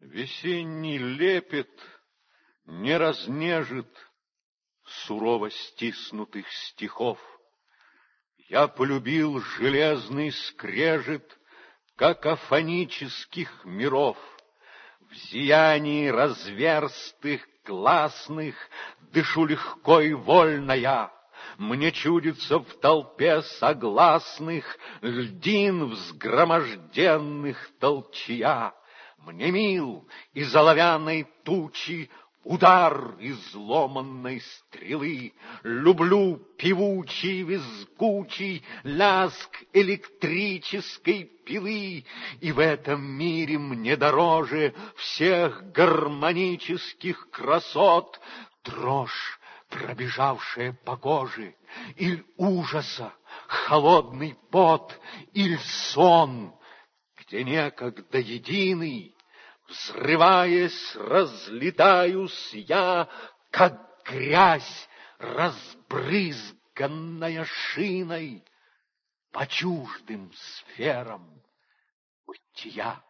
Весенний лепет не разнежит сурово стиснутых стихов. Я полюбил железный скрежет какофонических миров. В зиянии разверстых гласных дышу легко и вольно я. Мне чудится в толпе согласных льдин взгроможденных толчья. Мне мил из оловянной тучи Удар изломанной стрелы, Люблю певучий, визгучий Ляск электрической пилы, И в этом мире мне дороже Всех гармонических красот. Дрожь, пробежавшая по коже, Иль ужаса холодный пот, Иль сон, где некогда единый Взрываясь, разлетаюсь я, как грязь, разбрызганная шиной по чуждым сферам бытия.